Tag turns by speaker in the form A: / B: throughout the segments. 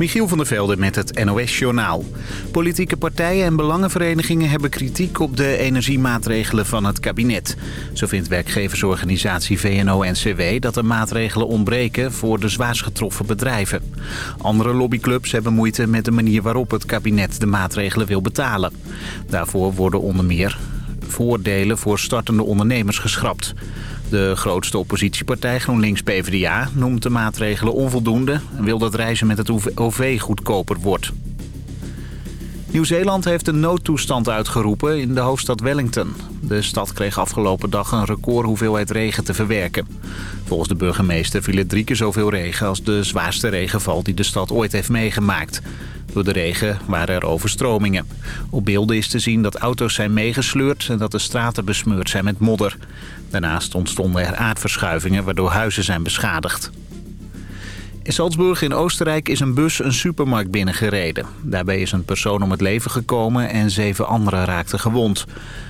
A: Michiel van der Velde met het NOS-journaal. Politieke partijen en belangenverenigingen hebben kritiek op de energiemaatregelen van het kabinet. Zo vindt werkgeversorganisatie VNO-NCW dat er maatregelen ontbreken voor de zwaarst getroffen bedrijven. Andere lobbyclubs hebben moeite met de manier waarop het kabinet de maatregelen wil betalen. Daarvoor worden onder meer voordelen voor startende ondernemers geschrapt. De grootste oppositiepartij GroenLinks-PVDA noemt de maatregelen onvoldoende... en wil dat reizen met het OV goedkoper wordt. Nieuw-Zeeland heeft een noodtoestand uitgeroepen in de hoofdstad Wellington. De stad kreeg afgelopen dag een record hoeveelheid regen te verwerken. Volgens de burgemeester viel het drie keer zoveel regen als de zwaarste regenval die de stad ooit heeft meegemaakt. Door de regen waren er overstromingen. Op beelden is te zien dat auto's zijn meegesleurd en dat de straten besmeurd zijn met modder. Daarnaast ontstonden er aardverschuivingen waardoor huizen zijn beschadigd. In Salzburg in Oostenrijk is een bus een supermarkt binnengereden. Daarbij is een persoon om het leven gekomen en zeven anderen raakten gewond.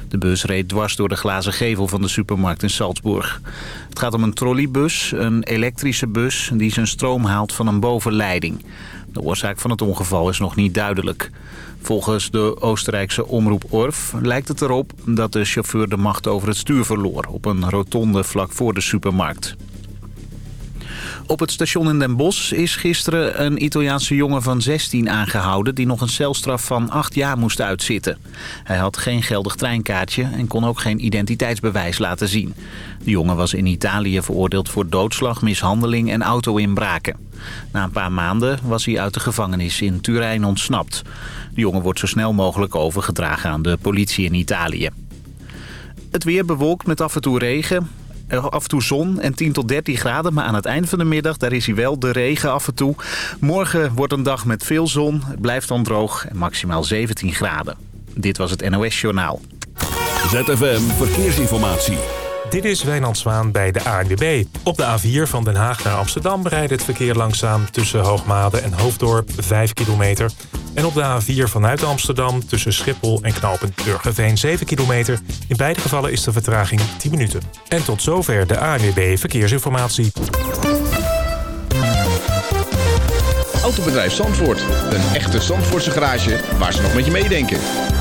A: De bus reed dwars door de glazen gevel van de supermarkt in Salzburg. Het gaat om een trolleybus, een elektrische bus die zijn stroom haalt van een bovenleiding. De oorzaak van het ongeval is nog niet duidelijk. Volgens de Oostenrijkse omroep Orf lijkt het erop dat de chauffeur de macht over het stuur verloor... op een rotonde vlak voor de supermarkt. Op het station in Den Bosch is gisteren een Italiaanse jongen van 16 aangehouden... die nog een celstraf van 8 jaar moest uitzitten. Hij had geen geldig treinkaartje en kon ook geen identiteitsbewijs laten zien. De jongen was in Italië veroordeeld voor doodslag, mishandeling en auto-inbraken. Na een paar maanden was hij uit de gevangenis in Turijn ontsnapt. De jongen wordt zo snel mogelijk overgedragen aan de politie in Italië. Het weer bewolkt met af en toe regen. Eh, af en toe zon en 10 tot 13 graden. Maar aan het eind van de middag, daar is hij wel de regen af en toe. Morgen wordt een dag met veel zon. Het blijft dan droog en maximaal 17 graden. Dit was het NOS Journaal.
B: ZFM Verkeersinformatie.
C: Dit is Wijnand Zwaan bij de ANWB. Op de A4 van Den Haag naar Amsterdam bereidt het verkeer langzaam... tussen Hoogmade en Hoofddorp 5 kilometer. En op de A4 vanuit Amsterdam tussen Schiphol en knooppunt Burgerveen 7 kilometer. In beide gevallen is de vertraging 10 minuten. En tot zover de ANWB Verkeersinformatie.
D: Autobedrijf Zandvoort. Een echte Zandvoortse garage waar ze nog met je meedenken.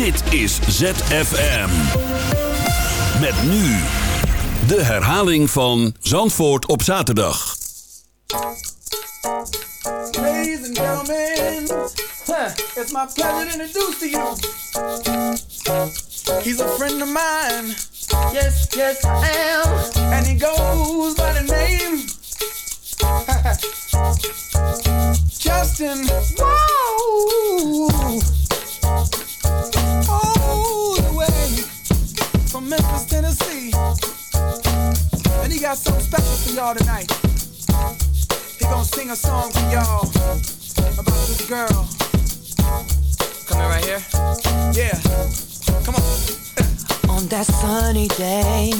B: Dit is ZFM. Met nu de herhaling van Zandvoort op zaterdag.
E: Ladies and gentlemen, huh, it's my pleasure to introduce to you. He's a friend of mine. Yes, yes, I am. And he goes by the name Justin. Whoa. Memphis, Tennessee. And he got something special for y'all tonight. He gonna sing a song for y'all about this girl. Coming right here? Yeah. Come on.
F: On that sunny day,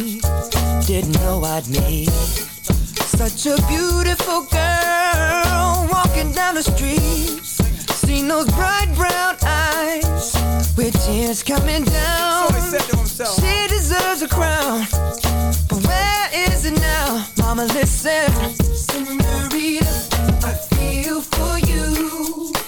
F: didn't know I'd meet such a beautiful girl walking down the street. Seen those bright brown eyes with tears coming down.
E: So he said to himself.
F: She deserves a crown, but where is it now? Mama, listen. Senorita, I feel for. You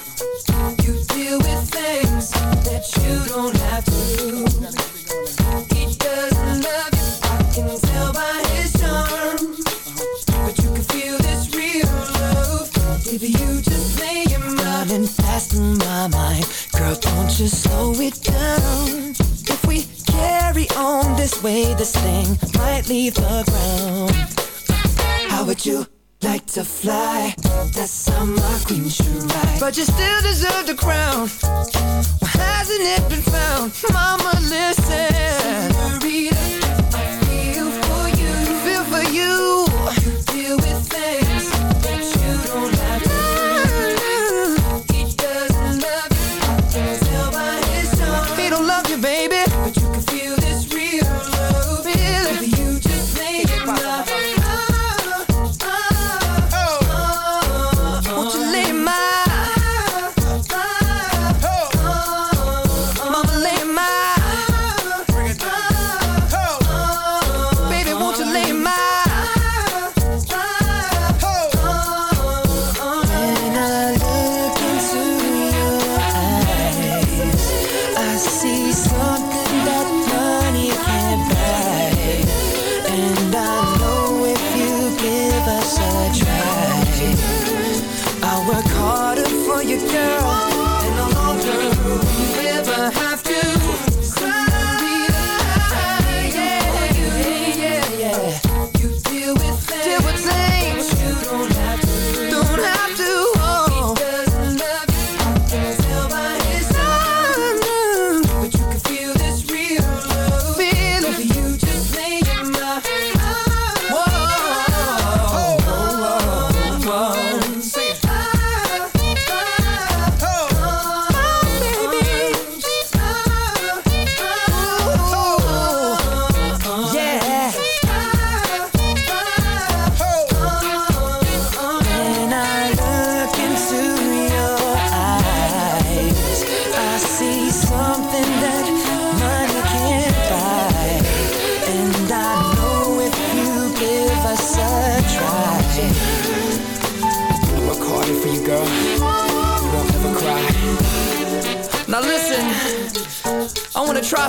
F: my mind. Girl, don't you slow it down. If we carry on this way, this thing might leave the ground. How would you like to fly? That's how my queen should ride. But you still deserve the crown. Why hasn't it been found? Mama, listen. Senorita, I feel for you. Feel for you. You deal with things your girl in the long term. Will you ever have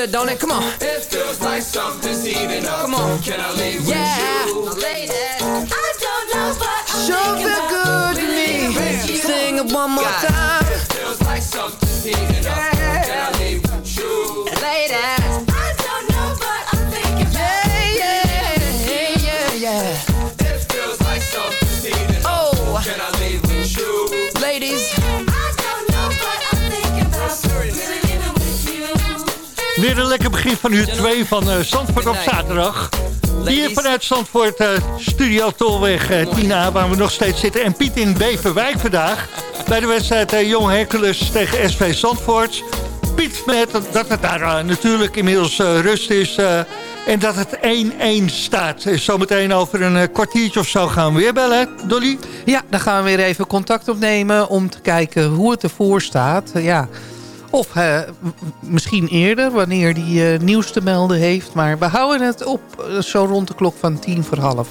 G: Feels good, don't it? Come on. It feels like something's heating up. Come on. Can I leave yeah. with you? Ladies, I don't know, but I'm sure feel good to me. Sing it one more time time. It feels like something's heating up. Yeah.
H: Weer een lekker begin van uur 2 van uh, Zandvoort op zaterdag. Hier vanuit Zandvoort, uh, Studio Tolweg uh, Tina, waar we nog steeds zitten. En Piet in Beverwijk vandaag bij de wedstrijd uh, Jong Hercules tegen SV Zandvoort. Piet met dat het daar uh, natuurlijk inmiddels uh, rust is en dat het 1-1 staat. Zometeen over een kwartiertje of zo gaan we weer bellen, Dolly?
I: Ja, dan gaan we weer even contact opnemen om te kijken hoe het ervoor staat. Ja. Of misschien eerder, wanneer hij nieuws te melden heeft. Maar we houden het op zo rond de klok van tien voor half.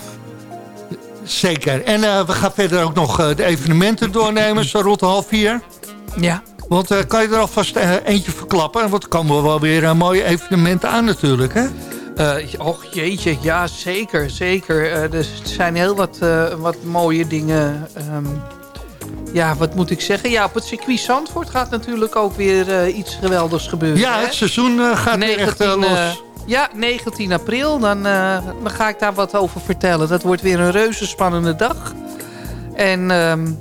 H: Zeker. En uh, we gaan verder ook nog uh, de evenementen doornemen, zo rond half vier.
I: Ja.
H: Want uh, kan je er alvast eentje verklappen? Want er komen wel weer mooie evenementen aan natuurlijk, hè?
I: och jeetje, ja zeker, zeker. er zijn heel wat, wat mooie dingen... Um, ja, wat moet ik zeggen? Ja, op het circuit Zandvoort gaat natuurlijk ook weer iets geweldigs gebeuren.
H: Ja, het seizoen gaat 19, weer echt los.
I: Ja, 19 april. Dan, uh, dan ga ik daar wat over vertellen. Dat wordt weer een reuze spannende dag. En um,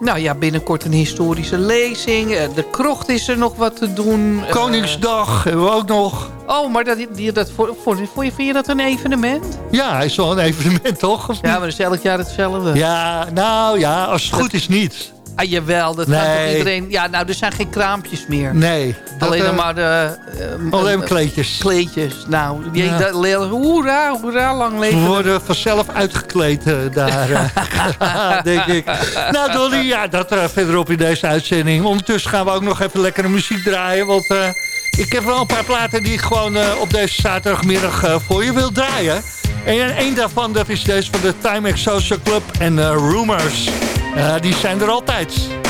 I: nou ja, binnenkort een historische lezing. Eh, de krocht is er nog wat te doen.
H: Eh, Koningsdag hebben we ook nog.
I: Oh, maar dat, die, dat, voor, voor, vind je dat een evenement?
H: Ja, is wel een evenement, toch?
I: Ja, maar dat is elk jaar hetzelfde.
H: Ja, nou ja, als het goed is niet.
I: Ah, jawel, dat nee. gaat toch iedereen... Ja, nou, er zijn geen kraampjes meer.
H: Nee.
I: Alleen uh, maar de...
H: Uh, alleen maar kleedjes.
I: Kleedjes. Nou, die, ja. dat, hoera, hoera, lang leven.
H: We worden vanzelf uitgekleed uh, daar, denk ik. Nou, Dolly, ja, dat verderop in deze uitzending. Ondertussen gaan we ook nog even lekkere muziek draaien, want... ik heb wel een paar platen die ik gewoon op deze zaterdagmiddag voor je wil draaien. En een daarvan, dat is deze van de Timex Social Club en Rumors. Die zijn er altijd.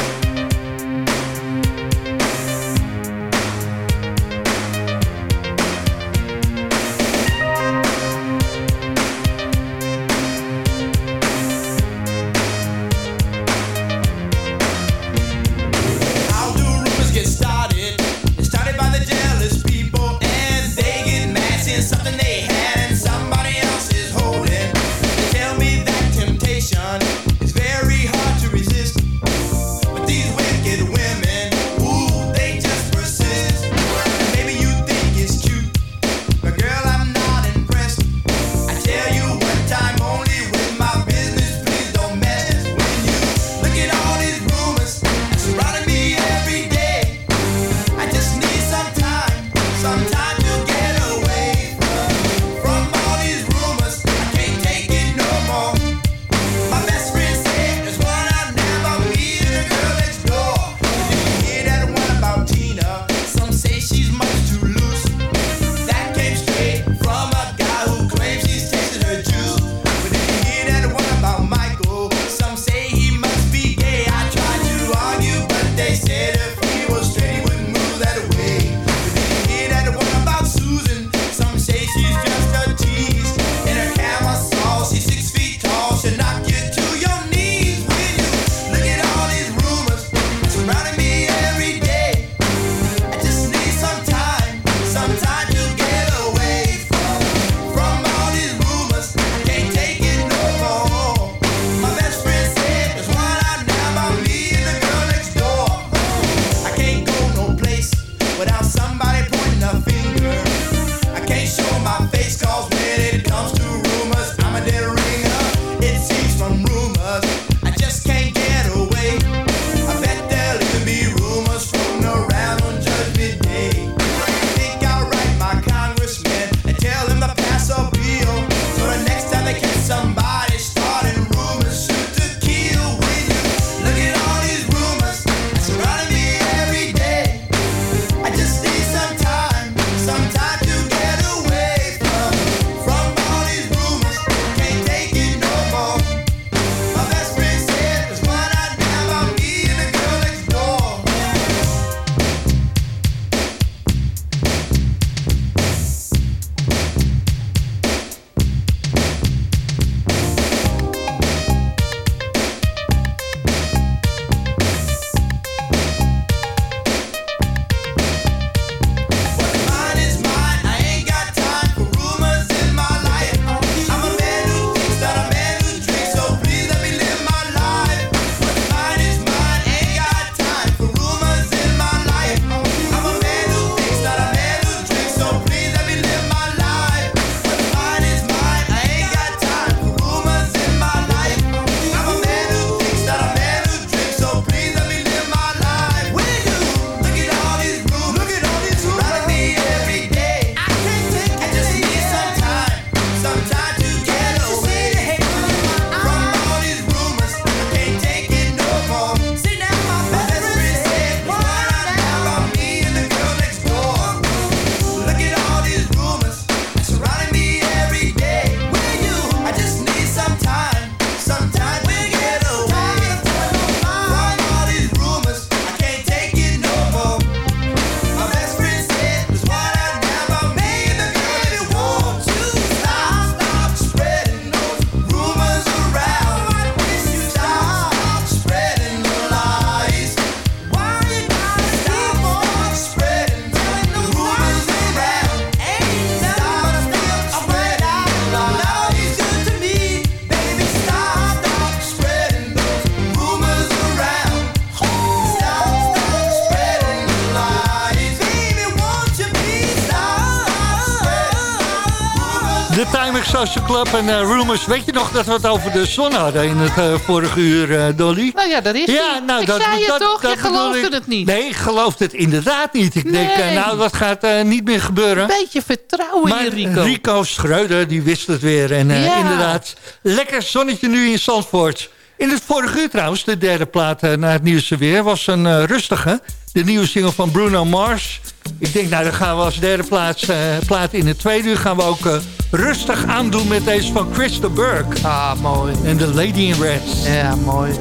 H: Club en uh, Rumors. Weet je nog dat we het over de zon hadden in het uh, vorige uur, uh, Dolly?
I: Nou ja, dat is
H: ja, nou,
I: ik
H: dat,
I: zei het
H: dat,
I: toch,
H: dat
I: je geloofde het niet.
H: Nee, ik geloofde het inderdaad niet. Ik
I: Nee.
H: denk, nou, dat gaat niet meer gebeuren.
I: Een beetje vertrouwen
H: Maar
I: in Rico.
H: Rico Schreuder, die wist het weer. En eh,
I: Ja.
H: inderdaad, lekker zonnetje nu in Zandvoort. In het vorige uur trouwens, de derde plaat eh, naar het nieuwste weer... was een eh, rustige. De nieuwe single van Bruno Mars. Ik denk, nou, dan gaan we als derde plaats, eh, plaat in het tweede uur... gaan we ook eh, rustig aandoen met deze van Christa Burke.
I: Ah, mooi.
H: En The Lady in Red.
I: Ja, mooi.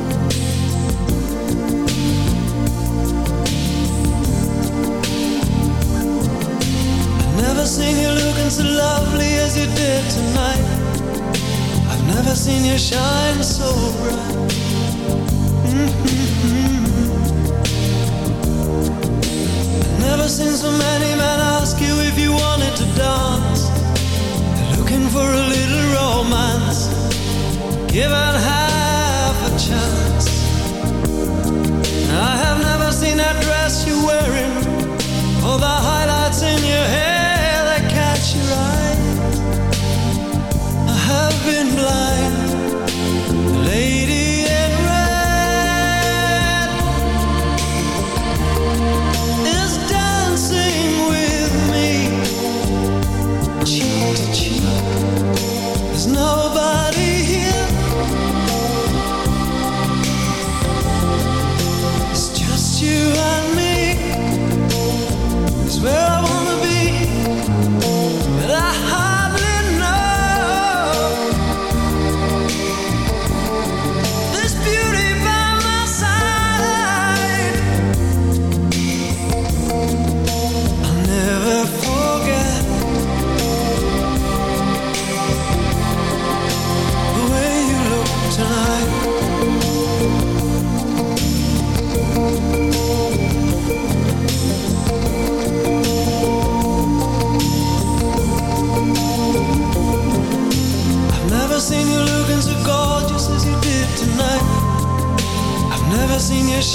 J: Never seen you looking so lovely as you did tonight. I've never seen you shine so bright. Mm-hmm. Never seen so many men ask you if you wanted to dance. Looking for a little romance. Given half a chance. I have never seen that dress you're wearing.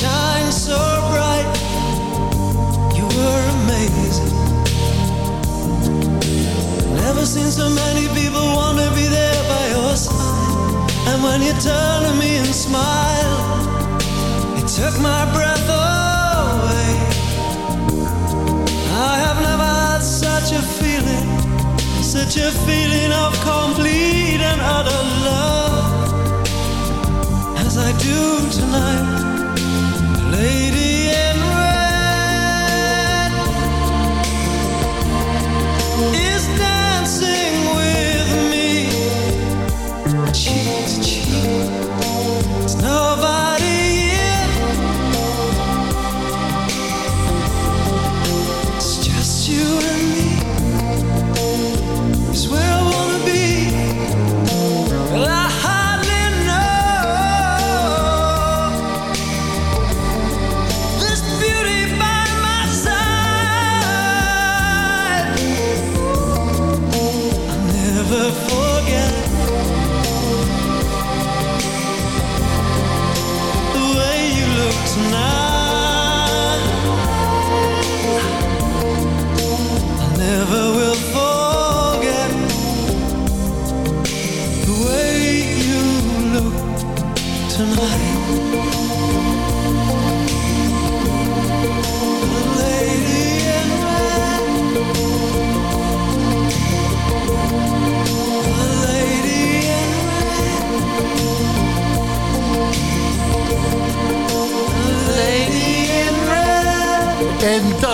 J: Shine so bright. You were amazing. Never seen so many people want to be there by your side. And when you turn to me and smile, it took my breath away. I have never had such a feeling such a feeling of complete and utter love as I do tonight, lady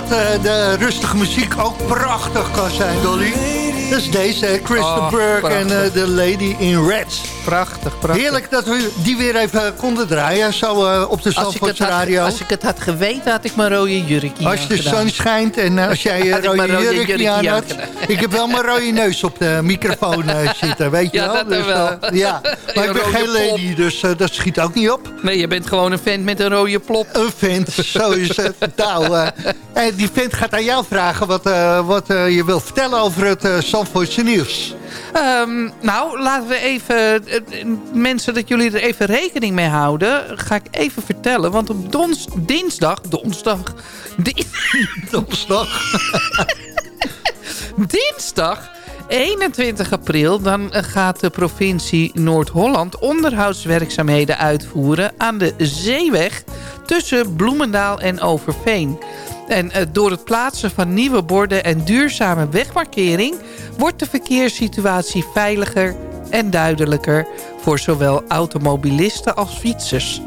H: dat eh, de rustige muziek ook prachtig kan zijn, Dolly. Dat is deze, hè, Christa
I: Oh,
H: Burke en eh, The Lady in Red.
I: Prachtig, prachtig.
H: Heerlijk dat we die weer even konden draaien, zo eh, op de Zandvoortse
I: had,
H: radio.
I: als ik het had geweten, had ik mijn rode jurkje
H: Als de zon schijnt en eh, als jij je rode
I: rode
H: jurkje
I: jurkje
H: aan had. Ik heb wel mijn rode neus op de microfoon eh, zitten, weet je
I: Ja,
H: wel.
I: dat dan wel.
H: ja, maar ik ben geen lady, dus dat schiet ook niet op.
I: Nee, je bent gewoon een vent met een rode plop.
H: Een vent, zo is het. Nou, eh, en die vent gaat aan jou vragen wat, eh, wat je wilt vertellen over het Zandvoortse nieuws.
I: Ehm, nou, laten we even... eh, mensen, dat jullie er even rekening mee houden... ga ik even vertellen. Want op dons, dinsdag... Donsdag...
H: Donderdag.
I: dinsdag
K: 21 april dan gaat de provincie Noord-Holland onderhoudswerkzaamheden uitvoeren aan de zeeweg tussen Bloemendaal en Overveen. En eh, door het plaatsen van nieuwe borden en duurzame wegmarkering wordt de verkeerssituatie veiliger en duidelijker voor zowel automobilisten als fietsers.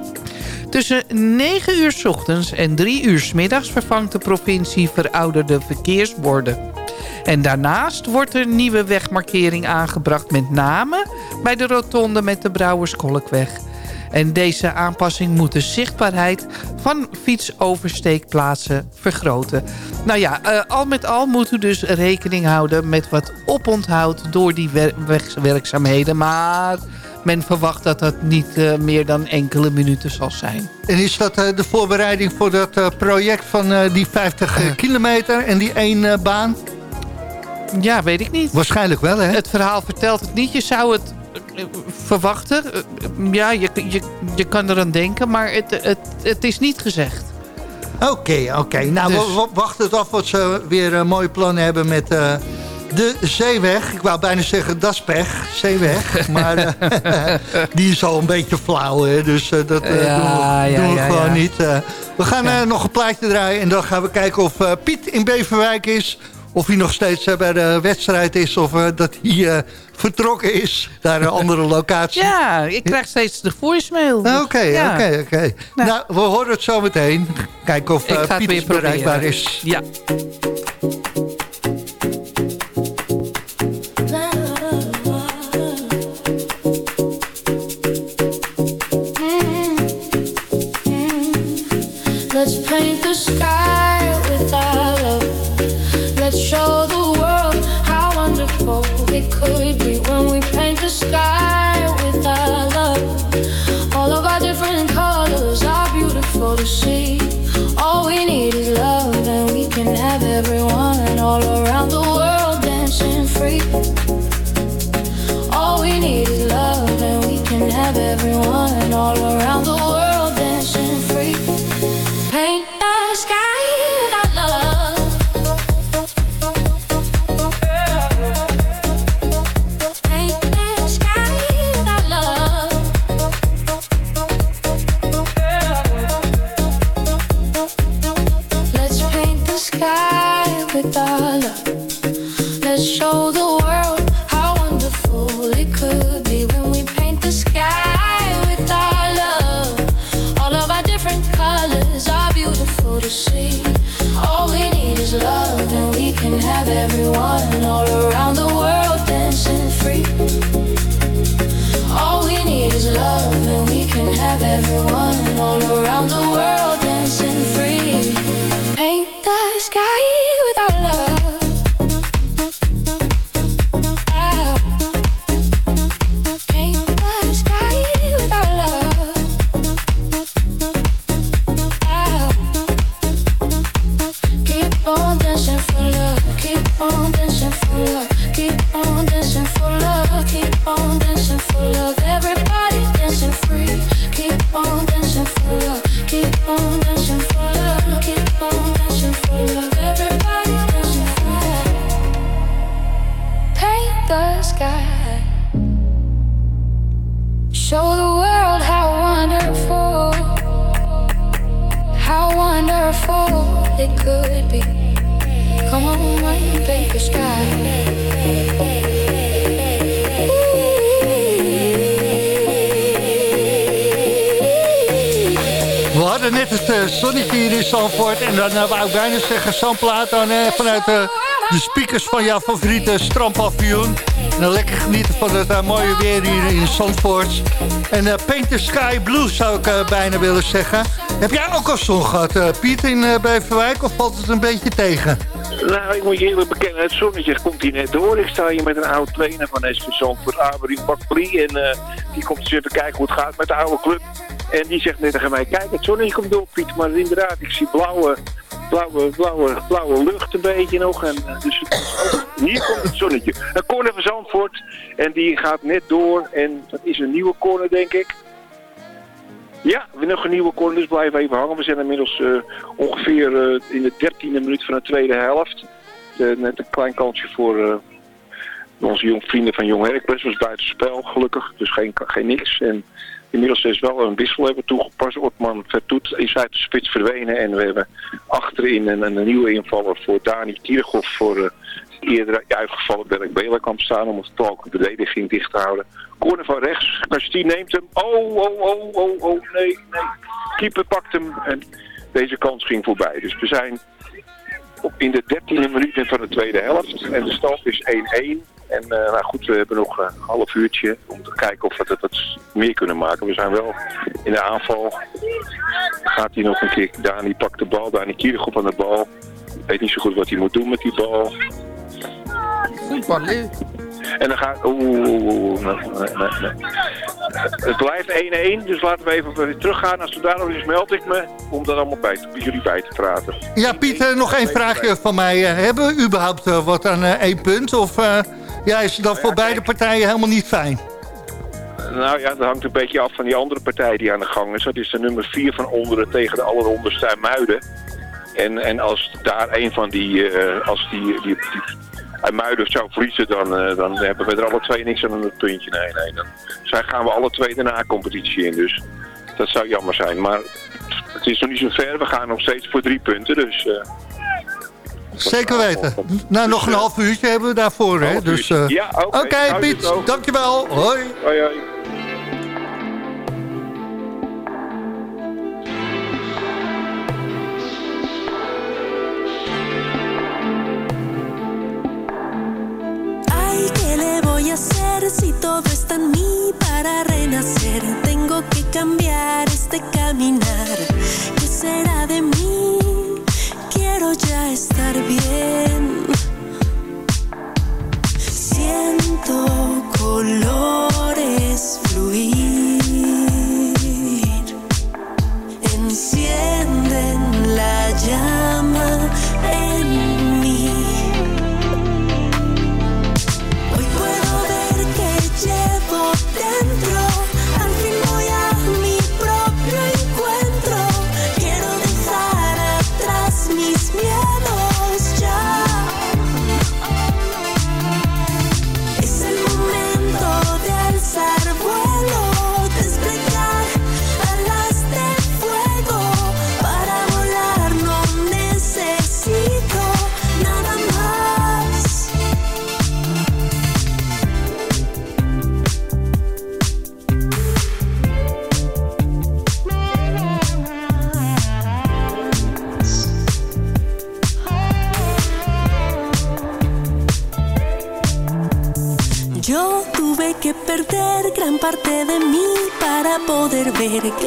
K: Tussen 9 uur s ochtends en 3 uur s middags vervangt de provincie verouderde verkeersborden. En daarnaast wordt er nieuwe wegmarkering aangebracht met name bij de rotonde met de Brouwerskolkweg. En deze aanpassing moet de zichtbaarheid van fietsoversteekplaatsen vergroten. Nou ja, uh, al met al moet u dus rekening houden met wat oponthoud door die werkzaamheden. Maar men verwacht dat dat niet uh, meer dan enkele minuten zal zijn.
H: En is dat uh, de voorbereiding voor dat uh, project van die 50 kilometer en die één baan?
K: Ja, weet ik niet.
H: Waarschijnlijk wel, hè?
K: Het verhaal vertelt het niet. Je zou het verwachten. Ja, je, je, je kan eraan denken, maar het, het, het is niet gezegd.
H: Oké, oké. Nou, dus... we wachten het af wat ze weer een mooie plannen hebben met de zeeweg. Ik wou bijna zeggen, dat is pech, zeeweg. Maar uh, die is al een beetje flauw, hè, dus uh, dat ja, doen we, doen we ja, gewoon niet. we gaan nog een plaatje draaien en dan gaan we kijken of Piet in Beverwijk is... of hij nog steeds bij de wedstrijd is of dat hij vertrokken is naar een andere locatie.
K: Ja, ik krijg steeds de voicemail.
H: Oké, oké, oké. Nou, we horen het zo meteen. Kijken of Piet bereikbaar is.
K: Ja.
H: Dan uh, wou ik bijna zeggen, zo'n plaat vanuit uh, de speakers van jouw favoriete strandpavioen. En dan lekker genieten van het uh, mooie weer hier in Zandvoort. En uh, Paint the Sky Blue zou ik bijna willen zeggen. Heb jij ook al zon gehad, Piet, in Beverwijk? Of valt het een beetje tegen?
L: Nou, ik moet je eerlijk bekennen, het zonnetje komt hier net door. Ik sta hier met een oude trainer van SV Zandvoort, Aberin Bakpli. En die komt eens even kijken hoe het gaat met de oude club. En die zegt net tegen mij, kijk, het zonnetje komt door, Piet. Maar inderdaad, ik zie blauwe blauwe, blauwe, blauwe lucht een beetje nog. En, eh, dus hier komt het zonnetje. Een corner van Zandvoort. En die gaat net door. En dat is een nieuwe corner, denk ik. Ja, we nog een nieuwe corner, dus blijven even hangen. We zijn inmiddels uh, ongeveer uh, in de dertiende minuut van de tweede helft. net een klein kansje voor, Onze jong, vrienden van Jong Hercules was buitenspel, gelukkig. Dus geen, geen niks. En inmiddels is wel een wissel hebben toegepast. Otman Vertoet is uit de spits verdwenen. En we hebben achterin een, een nieuwe invaller voor Dani Kierhoff voor uh, eerder uitgevallen Berk Belenkamp staan. Om het ook de verdediging dicht te houden. Corner van rechts. Kastien neemt hem. Oh, oh, oh, oh, oh, nee, nee. Keeper pakt hem. En deze kans ging voorbij. Dus we zijn in de dertiende minuut van de tweede helft. En de stand is 1-1. En uh, nou goed, we hebben nog een half uurtje om te kijken of we het wat meer kunnen maken. We zijn wel in de aanval. Gaat hij nog een keer, Dani pakt de bal, Dani Kierigop aan de bal. Weet niet zo goed wat hij moet doen met die bal.
I: Voetbal,
L: En dan gaat... Oeh, nee, nee, nee. Het blijft 1-1, dus laten we even weer teruggaan. Als daarover is, meld ik me om dat allemaal bij, jullie bij te praten.
H: Ja, Piet, nog één vraagje van mij. Hebben we überhaupt wat aan één punt? Of ja, is het dan voor beide partijen helemaal niet fijn?
L: Nou ja, dat hangt een beetje af van die andere partij die aan de gang is. Dat is de nummer 4 van onderen tegen de alleronderste Muiden. En, en als daar een van die, uh, als die, die, die Muiden zou verliezen, dan, uh, dan hebben we er alle twee niks aan het puntje. Nee, nee. Dan zijn, gaan we alle twee de na-competitie in. Dus dat zou jammer zijn. Maar het is nog niet zo ver. We gaan nog steeds voor drie punten. Dus... Uh,
H: Zeker weten. Nou, nog een half uurtje hebben we daarvoor. Hè? Dus, uh...
L: Ja, oké.
H: Okay. okay, Piet, dankjewel. Hoi.
L: Hoi, hoi.
M: Voy a hacer si todo está en mí para renacer? Tengo que cambiar este caminar. ¿Qué será de mí? quiero ya estar bien. Siento colores fluir, encienden la llama en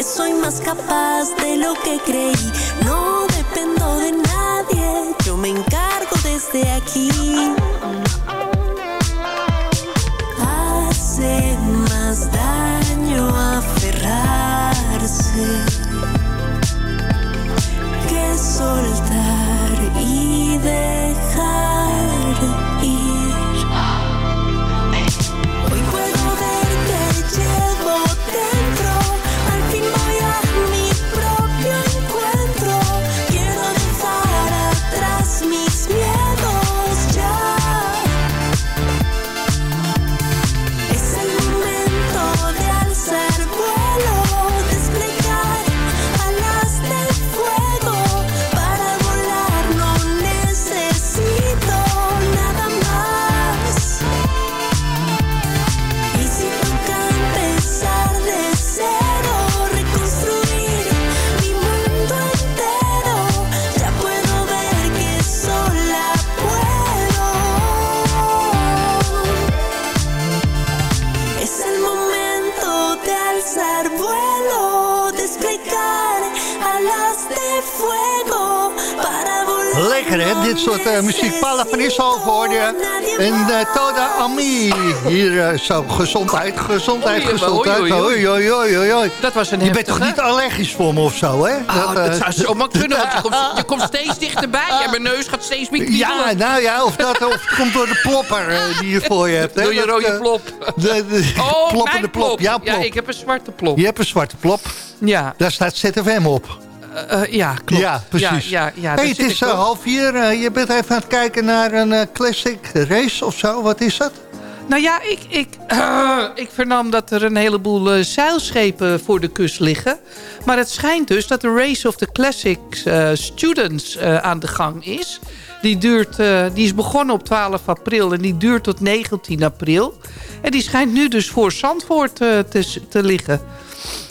M: soy más capaz de lo que creí.
H: Dit soort uh, muziek. Paula van hoorde je. En uh, Toda Ami. Hier uh, zo, gezondheid, gezondheid, gezondheid.
I: oei, oei,
H: Oei, oei.
I: Dat was een
H: Je bent toch niet allergisch voor me of zo, hè?
I: Oh,
H: eh,
I: dat zou zomaar kunnen, want je komt, je komt steeds dichterbij. En mijn neus gaat steeds meer kriebelen.
H: Ja, nou ja, of dat of het komt door de plopper eh, die je voor je hebt. Hè?
I: Door je rode
H: eh,
I: plop.
H: De, de,
I: Oh,
H: ploppende plop. Ja,
I: Ja,
H: plop.
I: ik heb een zwarte plop.
H: Je hebt een zwarte plop.
I: Ja,
H: Daar staat ZFM op.
I: eh, eh, ja klopt.
H: Ja, precies.
I: Ja,
H: hey, het is eh, half vier. je bent even aan het kijken naar een classic race of zo. Wat is dat?
I: Nou ja, ik, ik, ik vernam dat er een heleboel uh, zeilschepen voor de kust liggen. Maar het schijnt dus dat de Race of the Classics uh, Students aan de gang is. Die, duurt, die is begonnen op 12 april en die duurt tot 19 april. En die schijnt nu dus voor Zandvoort te, te liggen.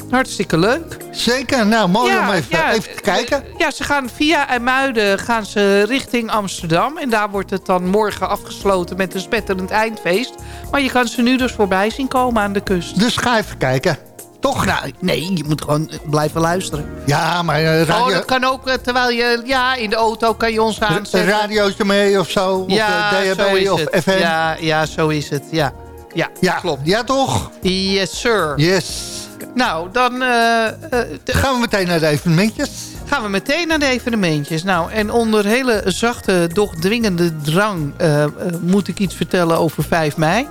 I: Hartstikke leuk.
H: Zeker, nou mooi om even, even, te kijken.
I: Ja, ze gaan via IJmuiden gaan ze richting Amsterdam. En daar wordt het dan morgen afgesloten met een spetterend eindfeest. Maar je kan ze nu dus voorbij zien komen aan de kust.
H: Dus ga even kijken. Toch?
I: Nou, nee, je moet gewoon blijven luisteren.
H: Ja, maar... Uh,
I: radio... Oh, dat kan ook uh, terwijl je... Ja, in de auto kan je ons aanzetten.
H: Een radiootje mee of zo? Of
I: ja,
H: uh, DHB of
I: het.
H: FM?
I: Ja, ja, zo is het. Ja. Ja,
H: ja,
I: klopt.
H: Ja, toch?
I: Yes, sir.
H: Yes.
I: Nou, dan... Uh,
H: gaan we meteen naar de evenementjes?
I: Gaan we meteen naar de evenementjes. Nou, en onder hele zachte, doch dwingende drang... Uh, moet ik iets vertellen over 5 mei.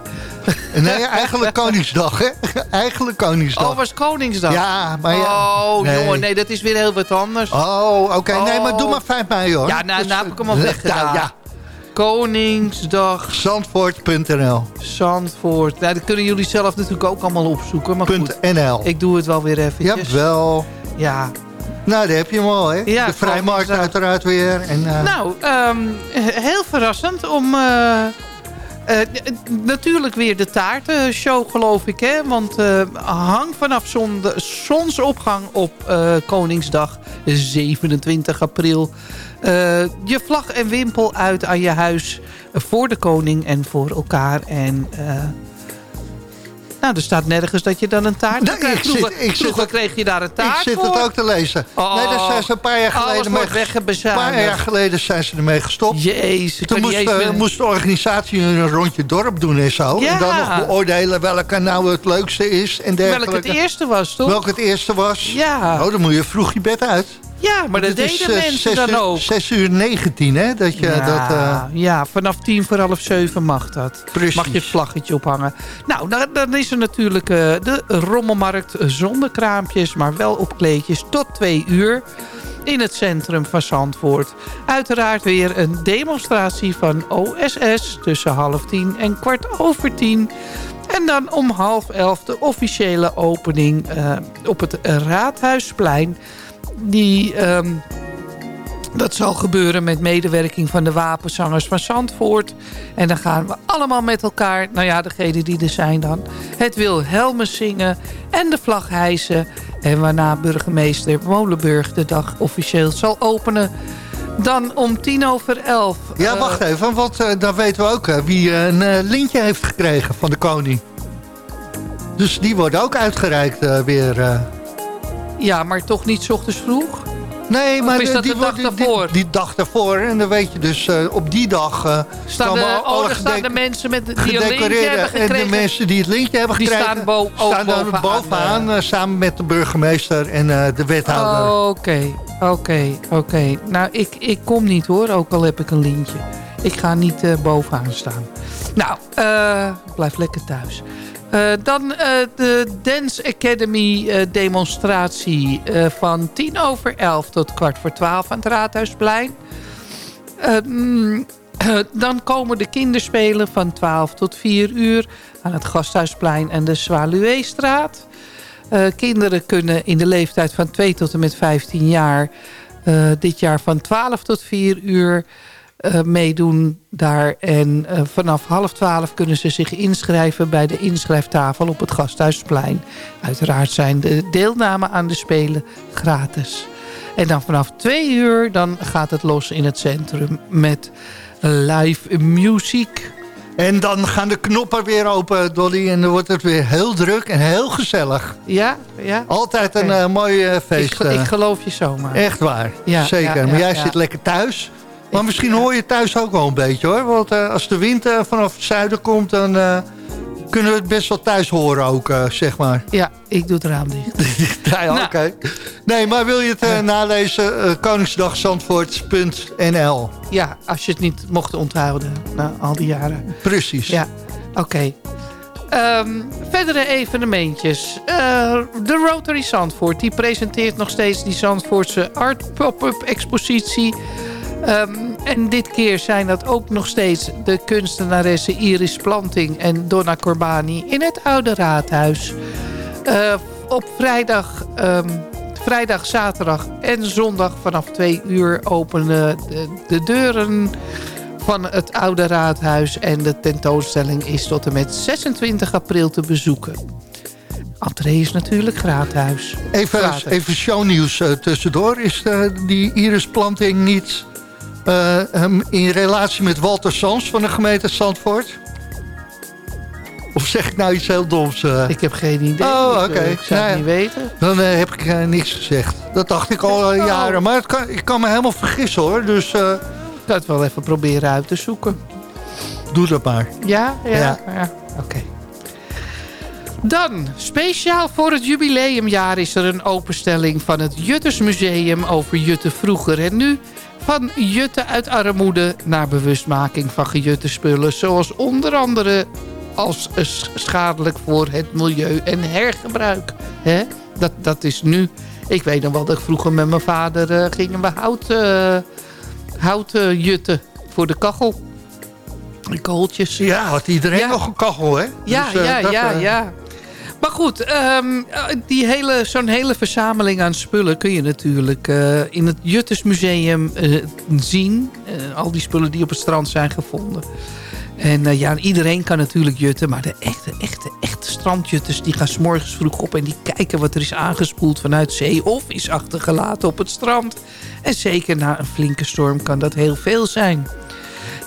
H: Nee, eigenlijk Koningsdag, hè? Eigenlijk Koningsdag.
I: Oh, was Koningsdag?
H: Ja, maar... Ja,
I: oh, nee. jongen, nee, dat is weer heel wat anders.
H: Oh, oké. Okay. Oh. Nee, maar doe maar 5 mei, hoor.
I: Ja, nou, dus, nou heb ik hem al weggedaan. Ja, ja. Koningsdag.
H: Zandvoort.nl
I: Zandvoort. Nou, dat kunnen jullie zelf natuurlijk ook allemaal opzoeken. Maar goed,
H: .nl.
I: ik doe het wel weer eventjes.
H: Jawel.
I: Ja.
H: Nou, daar heb je hem al, hè?
I: Ja,
H: de Vrijmarkt uiteraard weer. En, uh...
I: Nou, um, heel verrassend om... Uh, uh, natuurlijk weer de taartenshow, geloof ik. Hè? Want hang vanaf zon, zonsopgang op Koningsdag 27 april... je vlag en wimpel uit aan je huis voor de koning en voor elkaar. En nou, er staat nergens dat je dan een taart
H: nee,
I: krijgt. Vroeger,
H: ik zit,
I: vroeger kreeg je daar een taart
H: Ik zit
I: voor.
H: het ook te lezen.
I: Oh,
H: nee, daar zijn ze een paar jaar geleden mee
I: Een
H: paar jaar geleden zijn ze ermee gestopt.
I: Jezus.
H: Toen moest, uh, moest, de organisatie een rondje dorp doen en zo.
I: Ja.
H: En dan nog beoordelen welke nou het leukste is en dergelijke.
I: Welke het eerste was, toch?
H: Welke het eerste was.
I: Ja.
H: Oh, dan moet je vroeg je bed uit.
I: Ja, maar dat deden
H: is,
I: mensen
H: dan
I: ook.
H: 6 uur 19, hè? Dat je,
I: ja,
H: dat, uh...
I: ja, vanaf tien voor half zeven mag dat.
H: Precies.
I: Mag je het vlaggetje ophangen. Nou, dan, dan is er natuurlijk uh, de rommelmarkt zonder kraampjes, maar wel op kleedjes tot twee uur in het centrum van Zandvoort. Uiteraard weer een demonstratie van OSS tussen half tien en kwart over tien. En dan om half elf de officiële opening uh, op het Raadhuisplein die, um, dat zal gebeuren met medewerking van de wapenzangers van Zandvoort. En dan gaan we allemaal met elkaar, nou ja, degenen die er zijn dan... het Wilhelmus zingen en de vlag hijsen. En waarna burgemeester Molenburg de dag officieel zal openen... Dan om tien over elf.
H: Ja, wacht even, want uh, dan weten we ook uh, wie een lintje heeft gekregen van de koning. Dus die worden ook uitgereikt weer...
I: Ja, maar toch niet ochtends vroeg?
H: Nee, maar
I: of is dat
H: die,
I: de dag
H: die,
I: daarvoor?
H: Die, die, dag daarvoor. En dan weet je dus, uh, op die dag... Uh,
I: staan de, oh, er staan de mensen met, die een lintje hebben gekregen.
H: En de mensen die het lintje hebben
I: die
H: gekregen...
I: staan, bo
H: staan
I: bovenaan,
H: bovenaan uh, samen met de burgemeester en de wethouder.
I: Oké, oké, oké. Nou, ik, ik kom niet hoor, ook al heb ik een lintje. Ik ga niet bovenaan staan. Nou, blijf lekker thuis. Uh, dan uh, de Dance Academy uh, demonstratie van tien over elf tot kwart voor twaalf aan het Raadhuisplein. Mm, dan komen de kinderspelen van 12 tot 4 uur aan het Gasthuisplein en de Zwaluweestraat. kinderen kunnen in de leeftijd van 2 tot en met 15 jaar dit jaar van 12 tot 4 uur uh, meedoen daar. En uh, vanaf half twaalf kunnen ze zich inschrijven bij de inschrijftafel op het Gasthuisplein. Uiteraard zijn de deelname aan de Spelen gratis. En dan vanaf twee uur dan gaat het los in het centrum met live muziek.
H: En dan gaan de knoppen weer open, Dolly. En dan wordt het weer heel druk en heel gezellig.
I: Ja, ja.
H: Altijd een uh, mooi feest.
I: Ik, ik, geloof je zomaar.
H: Echt waar,
I: ja,
H: zeker.
I: Ja,
H: maar jij zit lekker thuis. Maar misschien hoor je thuis ook wel een beetje hoor. Want uh, als de wind uh, vanaf het zuiden komt, dan uh, kunnen we het best wel thuis horen ook, zeg maar.
I: Ja, ik doe het raam dicht.
H: ja, nou. oké. Okay. Nee, maar wil je het nalezen? Koningsdagzandvoort.nl
I: Ja, als je het niet mocht onthouden na al die jaren.
H: Precies.
I: Ja, oké. Okay. Um, verdere evenementjes. De Rotary Zandvoort die presenteert nog steeds die Zandvoortse Art Pop-Up expositie. Um, en dit keer zijn dat ook nog steeds de kunstenaressen Iris Planting en Donna Corbani in het Oude Raadhuis. Uh, op vrijdag, um, vrijdag, zaterdag en zondag vanaf twee uur openen de, de deuren van het Oude Raadhuis. En de tentoonstelling is tot en met 26 april te bezoeken. Entree is natuurlijk gratis.
H: Even, even shownieuws uh, tussendoor. Is uh, die Iris-planting niet uh, in relatie met Walter Sans van de gemeente Zandvoort? Of zeg ik nou iets heel doms?
I: Ik heb geen idee.
H: Oh, oké. Okay.
I: Ik zou het nou niet weten.
H: Dan heb ik niks gezegd. Dat dacht ik al oh. jaren. Maar kan, ik kan me helemaal vergissen hoor. Dus,
I: ik ga het wel even proberen uit te zoeken.
H: Doe dat maar.
I: Ja? Ja, ja. ja. oké. Dan, speciaal voor het jubileumjaar is er een openstelling van het Juttersmuseum over Jutte vroeger en nu. Van Jutte uit armoede naar bewustmaking van gejutte spullen. Zoals onder andere als schadelijk voor het milieu en hergebruik. He? Dat, dat is nu... Ik weet nog wel dat ik vroeger met mijn vader uh, gingen we hout, uh, hout uh, jutten voor de kachel. De kooltjes.
H: Ja, had iedereen nog een kachel, hè?
I: Ja, dus, ja, ja, ja. Maar goed, um, die hele, zo'n hele verzameling aan spullen kun je natuurlijk uh, in het Juttersmuseum uh, zien. Al die spullen die op het strand zijn gevonden. En ja, iedereen kan natuurlijk jutten, maar de echte, echte, echte strandjutters... die gaan s morgens vroeg op en die kijken wat er is aangespoeld vanuit zee... of is achtergelaten op het strand. En zeker na een flinke storm kan dat heel veel zijn.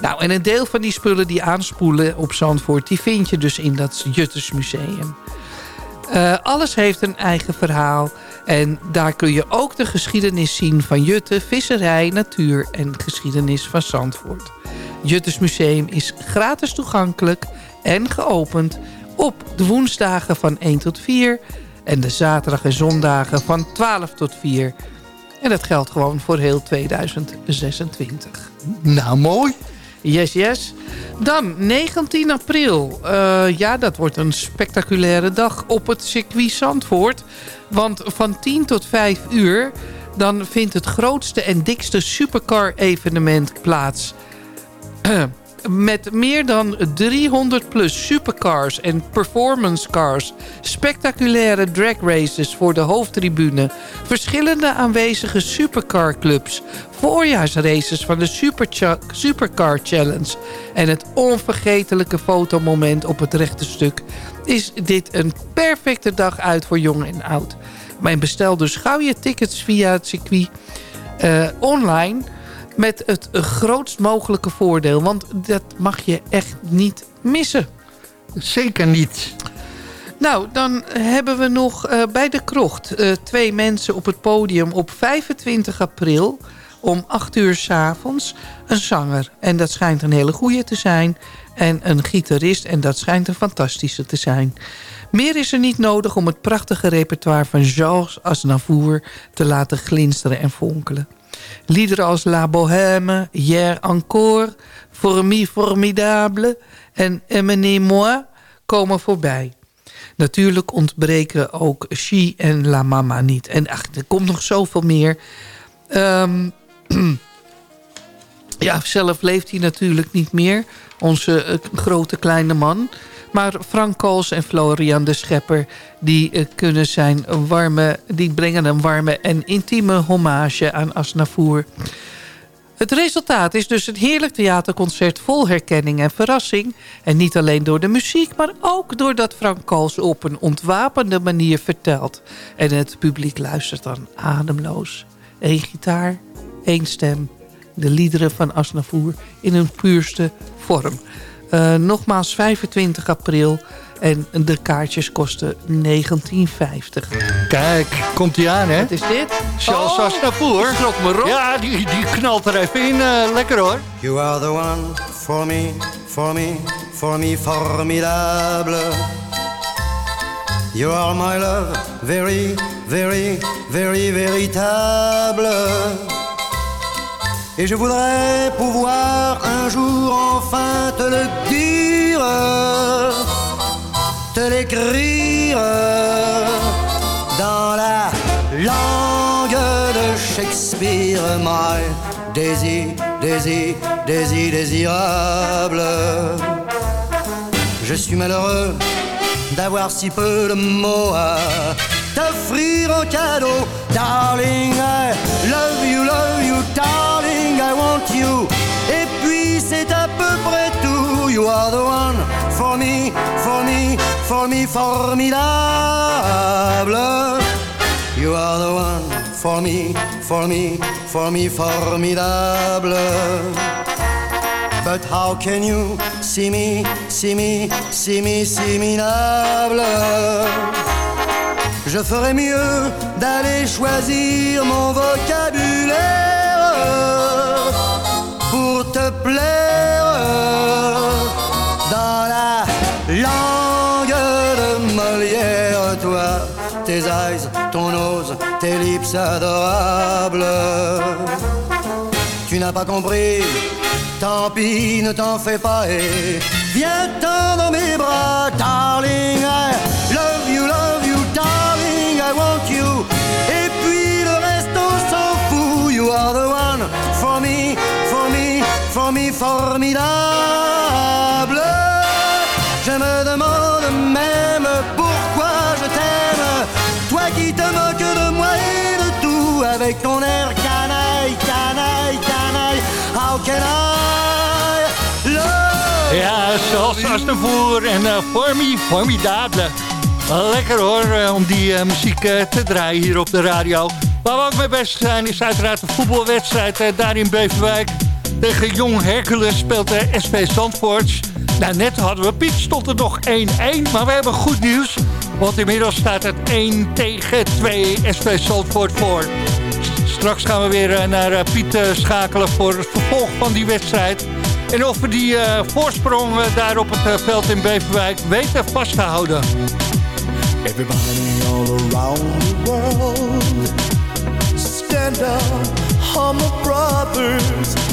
I: Nou, en een deel van die spullen die aanspoelen op Zandvoort... die vind je dus in dat Juttersmuseum. Uh, alles heeft een eigen verhaal. En daar kun je ook de geschiedenis zien van Jutte, visserij, natuur en geschiedenis van Zandvoort. Juttes Museum is gratis toegankelijk en geopend op de woensdagen van 1 tot 4 en de zaterdag en zondagen van 12 tot 4. En dat geldt gewoon voor heel 2026.
H: Nou, mooi.
I: Yes, yes. Dan 19 april. Uh, ja, dat wordt een spectaculaire dag op het circuit Zandvoort. Want van 10 tot 5 uur... dan vindt het grootste en dikste supercar evenement plaats. met meer dan 300 plus supercars en performance cars... spectaculaire drag races voor de hoofdtribune... verschillende aanwezige supercarclubs... voorjaarsraces van de Supercar Challenge... en het onvergetelijke fotomoment op het rechte stuk... is dit een perfecte dag uit voor jong en oud. Maar bestel dus gauw je tickets via het circuit uh, online met het grootst mogelijke voordeel. Want dat mag je echt niet missen.
H: Zeker niet.
I: Nou, dan hebben we nog uh, bij de krocht uh, twee mensen op het podium op 25 april om 8 uur s avonds een zanger. En dat schijnt een hele goeie te zijn. En een gitarist en dat schijnt een fantastische te zijn. Meer is er niet nodig om het prachtige repertoire van Georges Aznavour te laten glinsteren en fonkelen. Liederen als La Bohème, Hier encore, Formi Formidable en Emmenez-moi komen voorbij. Natuurlijk ontbreken ook She en La Mama niet. En ach, er komt nog zoveel meer. Um, ja, zelf leeft hij natuurlijk niet meer. Onze uh, grote kleine man. Maar Frank Kools en Florian de Schepper... die, uh, kunnen zijn warme, die brengen een warme en intieme hommage aan Asnavoer. Het resultaat is dus een heerlijk theaterconcert vol herkenning en verrassing. En niet alleen door de muziek, maar ook doordat Frank Kools op een ontwapende manier vertelt. En het publiek luistert dan ademloos. Eén gitaar, één stem. De liederen van Asnavoer in hun puurste vorm. Uh, nogmaals 25 april. En de kaartjes kosten 19,50.
H: Kijk, komt die aan, hè?
I: Wat is dit?
H: Charles oh, Aznavour.
I: Schrok me rot.
H: Ja, die, die knalt er even in. Uh, lekker hoor.
N: You are the one for me, for me, for me formidable. You are my love, very, very, very véritable. Et je voudrais pouvoir un jour enfin te le dire, te l'écrire dans la langue de Shakespeare. My Daisy, désir, désir, désirable. Je suis malheureux d'avoir si peu de mots à t'offrir en cadeau. Darling, I love you, love you, darling, I want you. Et puis c'est à peu près tout. You are the one for me, for me, for me, formidable. You are the one for me, for me, for me, formidable. But how can you see me, see me, see me, see me, Je ferais mieux d'aller choisir mon vocabulaire plaire dans la langue de Molière, toi, tes eyes, ton nose, tes lips adorables. Tu n'as pas compris, tant pis, ne t'en fais pas et viens-t'en dans mes bras, darling. Me, formidable. Je me demande même pourquoi je t'aime. Toi qui te moques de moi et de tout avec ton air canaille, canaille, canaille. How can I love
H: Ja, zoals Aznavour en uh, Formi, Formidable. Lekker hoor, eh, om die uh, muziek uh, te draaien hier op de radio. Waar we ook mee bezig zijn is uiteraard de voetbalwedstrijd daar in Beverwijk. Tegen Jong Hercules speelt de SV Zandvoort. Nou, net hadden we Piet, stond er nog 1-1. Maar we hebben goed nieuws. Want inmiddels staat het 1 tegen 2 SV Zandvoort voor. Straks gaan we weer naar Piet schakelen voor het vervolg van die wedstrijd. En of we die voorsprong daar op het veld in Beverwijk weten vast te houden.
O: Everybody all around the world Stand up, humble brothers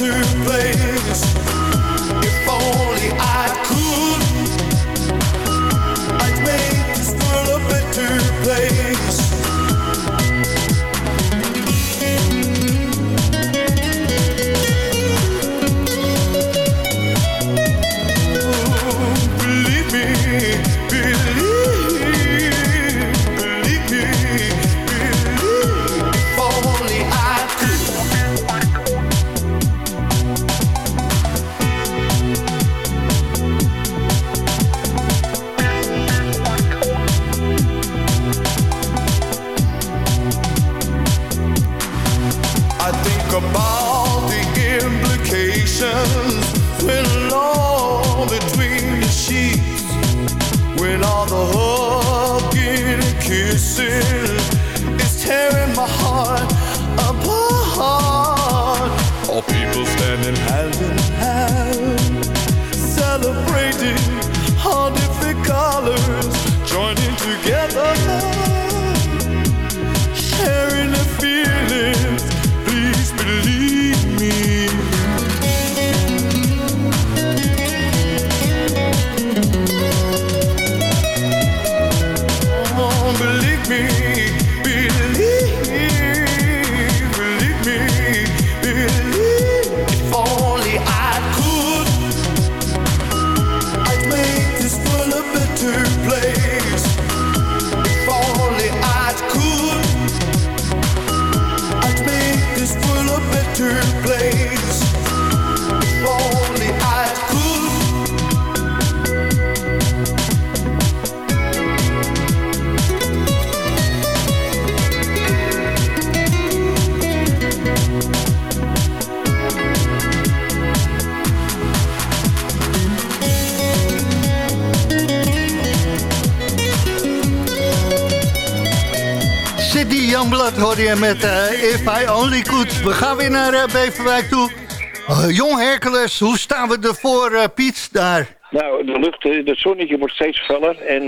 O: world a better place. If only
H: Je met uh, If I Only Could. We gaan weer naar uh, Beverwijk toe. Uh, Jong Hercules, hoe staan we ervoor, Piet, daar?
L: Nou, de lucht, het zonnetje wordt steeds feller en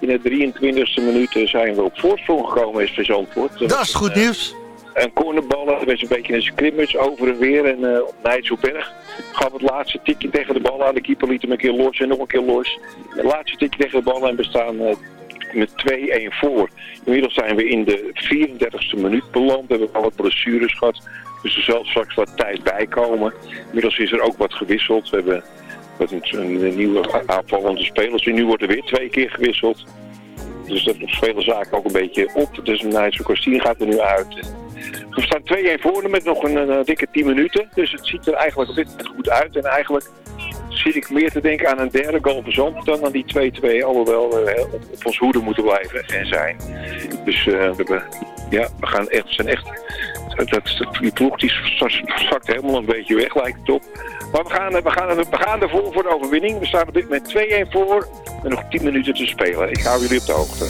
L: in de 23e minuut zijn we op voorsprong gekomen is Zandvoort.
H: Dat, dat is goed nieuws.
L: Een cornerbal, dat was een beetje een scrimmage over en weer en op Nijtselberg gaf het laatste tikje tegen de bal aan. De keeper liet hem een keer los en nog een keer los. Het laatste tikje tegen de bal en we staan met 2-1 voor. Inmiddels zijn we in de 34e minuut beland. We hebben al wat blessures gehad. Dus er zal straks wat tijd bij komen. Inmiddels is er ook wat gewisseld. We hebben wat een, een nieuwe aanvallende spelers. Nu wordt er weer twee keer gewisseld. Dus dat spelen zaken ook een beetje op. Dus Nijtse Kostien gaat er nu uit. We staan 2-1 voor met nog een, een, dikke 10 minuten. Dus het ziet er eigenlijk op dit moment goed uit. En eigenlijk zit ik meer te denken aan een derde goal van dan aan die 2-2. Alhoewel we op, op ons hoede moeten blijven en zijn. Dus uh, we, ja, we gaan echt, zijn echt... Dat, die ploeg die zakt helemaal een beetje weg, lijkt het op. Maar we gaan, we gaan, we gaan ervoor voor de overwinning. We staan op dit moment 2-1 voor. En nog 10 minuten te spelen. Ik hou jullie op de hoogte.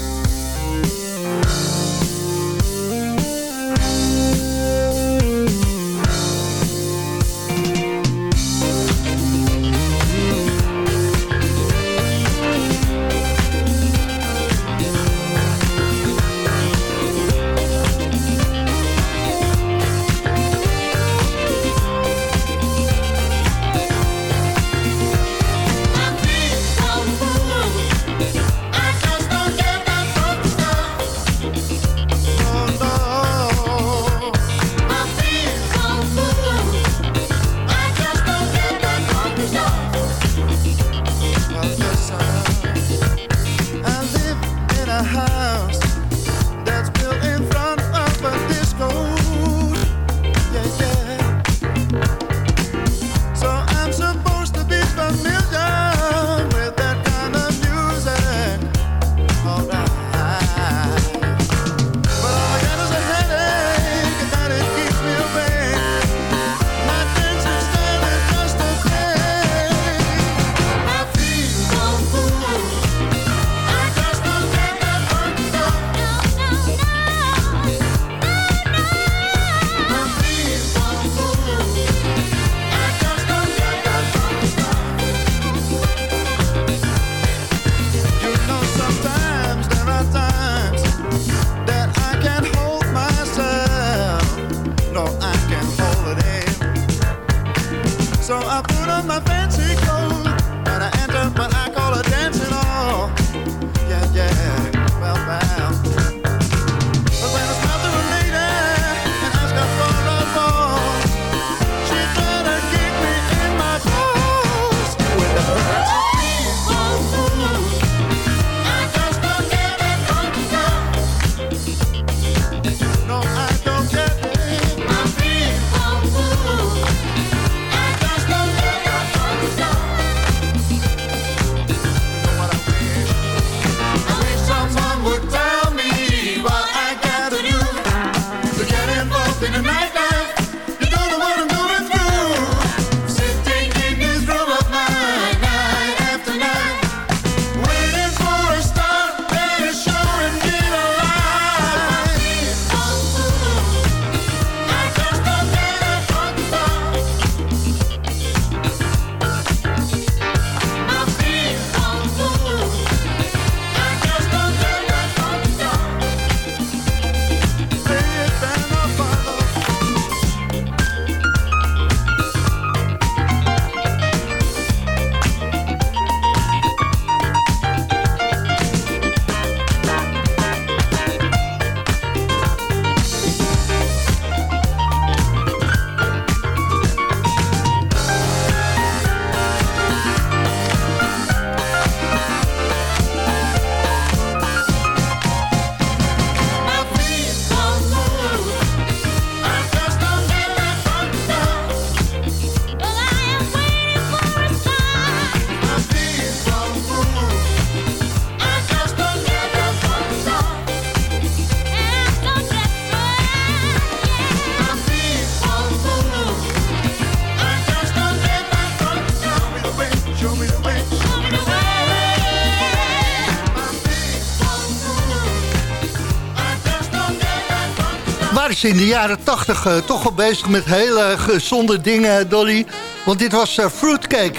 H: Waren ze in de jaren 80 uh, toch wel bezig met hele gezonde dingen, Dolly. Want dit was uh, Fruitcake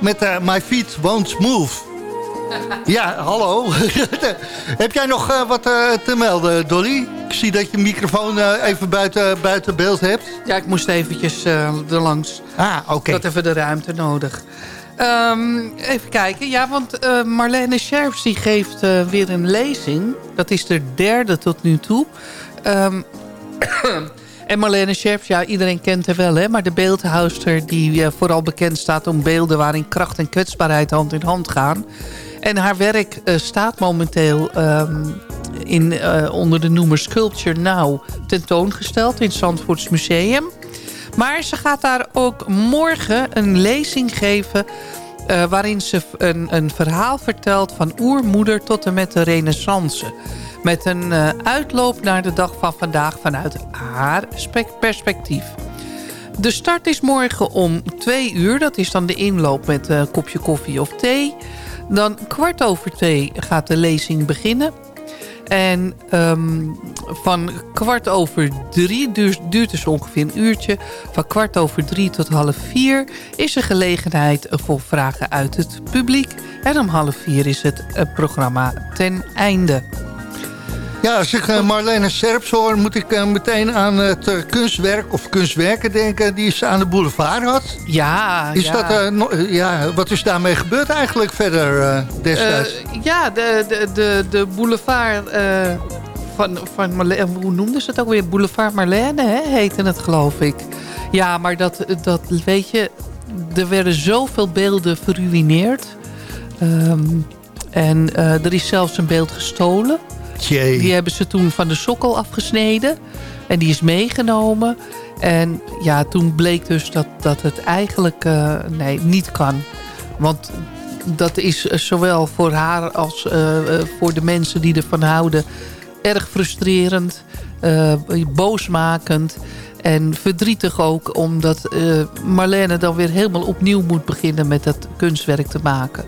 H: met uh, My Feet Won't Move. Ja, hallo. Heb jij nog wat te melden, Dolly? Ik zie dat je microfoon even buiten, buiten beeld hebt.
I: Ja, ik moest eventjes er langs.
H: Ah, oké. Okay.
I: Ik had even de ruimte nodig. Um, even kijken. Ja, want uh, Marlene Scherps die geeft uh, weer een lezing. Dat is de derde tot nu toe. Um, en Marlene Scherps, ja, iedereen kent haar wel, hè. Maar de beeldhouster die uh, vooral bekend staat om beelden... waarin kracht en kwetsbaarheid hand in hand gaan. En haar werk staat momenteel um, in, onder de noemer Sculpture Now... tentoongesteld in het Zandvoorts Museum... Maar ze gaat daar ook morgen een lezing geven... Waarin ze een, een, verhaal vertelt van oermoeder tot en met de renaissance. Met een uh, uitloop naar de dag van vandaag vanuit haar perspectief. De start is morgen om twee uur. Dat is dan de inloop met een kopje koffie of thee. Dan kwart over twee gaat de lezing beginnen. En um, van kwart over drie, duurt, duurt dus ongeveer een uurtje... van kwart over drie tot half vier is er gelegenheid voor vragen uit het publiek. En om half vier is het programma ten einde.
H: Ja, als ik Marlene Serps hoor, moet ik meteen aan het kunstwerk of kunstwerken denken die ze aan de boulevard had.
I: Ja,
H: is
I: ja.
H: Dat, uh, ja. Wat is daarmee gebeurd eigenlijk verder uh, destijds?
I: Uh, ja, de, de, de, de boulevard van, van Marlene, hoe noemden ze het ook weer? Boulevard Marlene, hè, heette het geloof ik. Ja, maar dat, dat weet je, er werden zoveel beelden verruineerd. Um, en er is zelfs een beeld gestolen. Die hebben ze toen van de sokkel afgesneden. En die is meegenomen. En ja, toen bleek dus dat, dat het eigenlijk uh, nee, niet kan. Want dat is zowel voor haar als uh, voor de mensen die ervan houden... erg frustrerend, boosmakend... En verdrietig ook, omdat Marlene dan weer helemaal opnieuw moet beginnen met dat kunstwerk te maken.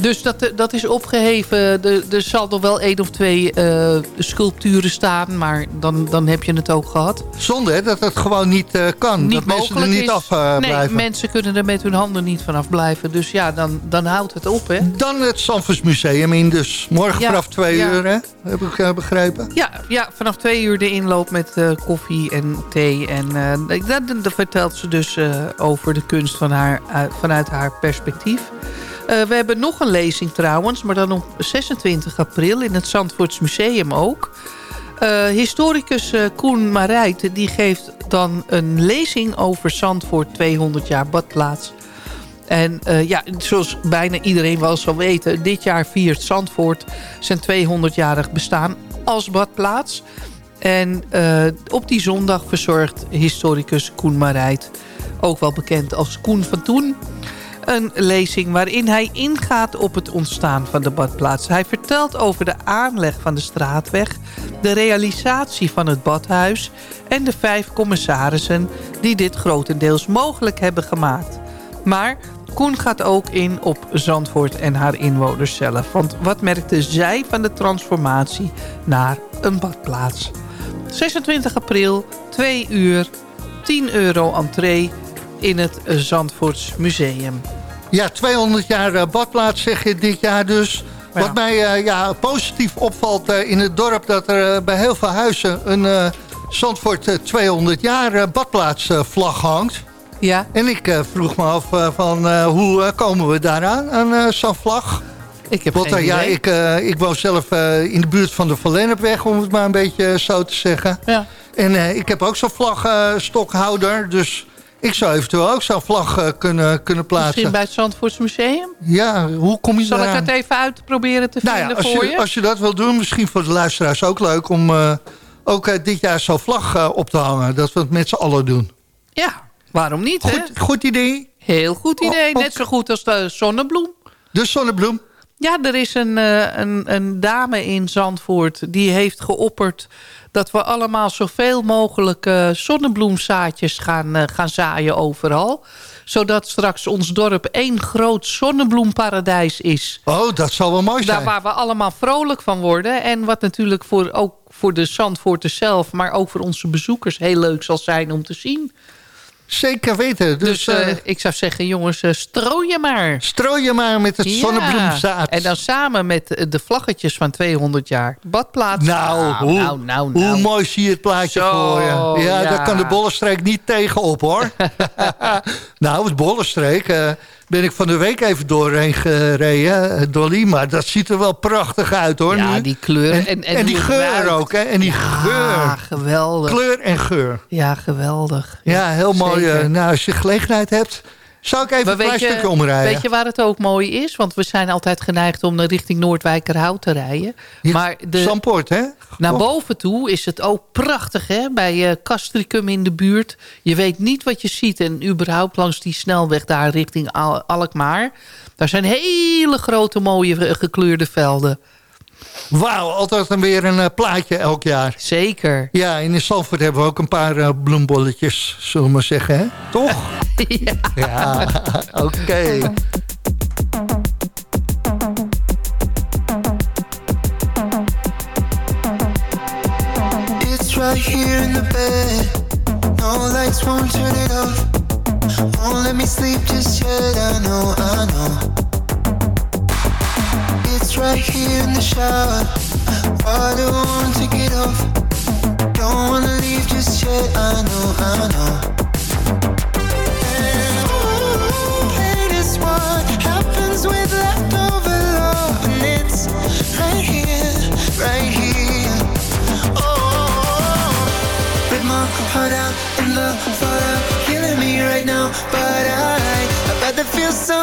I: Dus dat, dat is opgeheven. Er, er zal nog wel één of twee uh, sculpturen staan. Maar dan, dan heb je het ook gehad.
H: Zonde hè, dat het gewoon niet uh, kan.
I: Niet
H: dat mensen er niet
I: is.
H: af uh,
I: nee,
H: blijven.
I: mensen kunnen er met hun handen niet vanaf blijven. Dus ja, dan, dan houdt het op. Hè.
H: Dan het Sanfors-museum in dus. Morgen
I: ja,
H: vanaf twee
I: ja.
H: uur, hè? heb ik begrepen.
I: Ja, ja, vanaf twee uur de inloop met koffie en thee. En daar vertelt ze dus over de kunst van haar, vanuit haar perspectief. Uh, we hebben nog een lezing trouwens, maar dan op 26 april in het Zandvoorts Museum ook. Uh, historicus uh, Koen Marijt die geeft dan een lezing over Zandvoort 200 jaar badplaats. En ja, zoals bijna iedereen wel zal weten... dit jaar viert Zandvoort zijn 200-jarig bestaan als badplaats. En op die zondag verzorgt historicus Koen Marijt... ook wel bekend als Koen van Toen een lezing waarin hij ingaat op het ontstaan van de badplaats. Hij vertelt over de aanleg van de straatweg, de realisatie van het badhuis... en de vijf commissarissen die dit grotendeels mogelijk hebben gemaakt. Maar Koen gaat ook in op Zandvoort en haar inwoners zelf. Want wat merkte zij van de transformatie naar een badplaats? 26 april, 2 uur, 10 euro entree in het Zandvoorts Museum.
H: Ja, 200 jaar badplaats zeg je dit jaar dus. Ja. Wat mij uh, ja, positief opvalt uh, in het dorp... dat er bij heel veel huizen een Zandvoort 200 jaar badplaatsvlag hangt.
I: Ja.
H: En ik vroeg me af van hoe komen we daaraan, aan zo'n vlag?
I: Ik heb
H: Want, ja, ik, ik woon zelf in de buurt van de Van Lennepweg, om het maar een beetje zo te zeggen.
I: Ja.
H: En ik heb ook zo'n vlagstokhouder, dus... Ik zou eventueel ook zo'n vlag uh, kunnen, kunnen plaatsen.
I: Misschien bij het Zandvoorts Museum?
H: Ja, hoe kom je
I: Zal ik het even uitproberen te
H: nou
I: vinden
H: ja, als
I: voor
H: je,
I: je?
H: Als je dat wil doen, misschien voor de luisteraars ook leuk... om uh, ook uh, dit jaar zo'n vlag op te hangen. Dat we het met z'n allen doen.
I: Ja, waarom niet,
H: goed,
I: hè?
H: Goed idee.
I: Heel goed idee. Net zo goed als de zonnebloem.
H: De zonnebloem.
I: Ja, er is een, eh, een, een dame in Zandvoort die heeft geopperd... dat we allemaal zoveel mogelijk eh, zonnebloemzaadjes gaan, eh, gaan zaaien overal. Zodat straks ons dorp één groot zonnebloemparadijs is.
H: Oh, dat zal wel mooi zijn.
I: Daar waar we allemaal vrolijk van worden. En wat natuurlijk voor, ook voor de Zandvoorters zelf... maar ook voor onze bezoekers heel leuk zal zijn om te zien.
H: Zeker weten. Dus,
I: Dus, eh,
H: eh,
I: ik zou zeggen, jongens, eh, strooi je maar.
H: strooi je maar met het
I: Ja.
H: zonnebloemzaad.
I: En dan samen met de vlaggetjes van 200 jaar. Badplaats.
H: Nou, hoe,
I: nou, nou, nou.
H: hoe mooi zie je het plaatje
I: Zo,
H: voor je. Ja,
I: ja.
H: daar kan de Bollenstreek niet tegenop, hoor. nou, het Bollenstreek ben ik van de week even doorheen gereden, eh, Dolly. Maar dat ziet er wel prachtig uit, hoor.
I: Ja,
H: nu.
I: die kleur.
H: En,
I: En, en,
H: en die geur
I: ruikt.
H: ook, hè. En die
I: Ja,
H: geur.
I: geweldig.
H: Kleur en geur.
I: Ja, geweldig.
H: Ja, heel mooi.
I: zeker.
H: eh, nou, als je gelegenheid hebt, zou ik even
I: Maar
H: een klein stukje omrijden.
I: weet je waar het ook mooi is? Want we zijn altijd geneigd om naar richting Noordwijkerhout te rijden. Maar de,
H: Zandpoort, hè?
I: naar boven toe is het ook prachtig, hè? Bij eh Castricum in de buurt. Je weet niet wat je ziet. En überhaupt langs die snelweg daar richting Al- Alkmaar. Daar zijn hele grote mooie eh, gekleurde velden.
H: Wauw, altijd dan weer een eh, plaatje elk jaar.
I: Zeker.
H: Ja, in Zandvoort hebben we ook een paar eh, bloembolletjes, zullen we maar zeggen, hè? Toch?
I: ja.
H: Ja, oké.
P: It's right here in the bed. No lights won't turn it off. Won't let me sleep just yet. I know, I know. It's right here in the shower. Water won't take it off. Don't wanna leave just yet. I know, I know.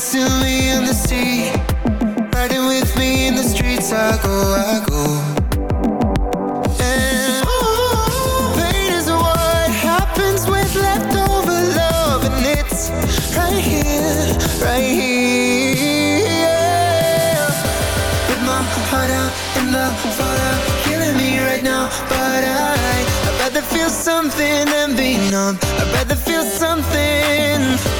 P: To me in the seat, riding with me in the streets. I go, I go. And ooh, pain is what happens with leftover love, and it's right here, right here. My heart out in the killing me right now. But I, I'd rather feel something than be numb. I'd rather feel something.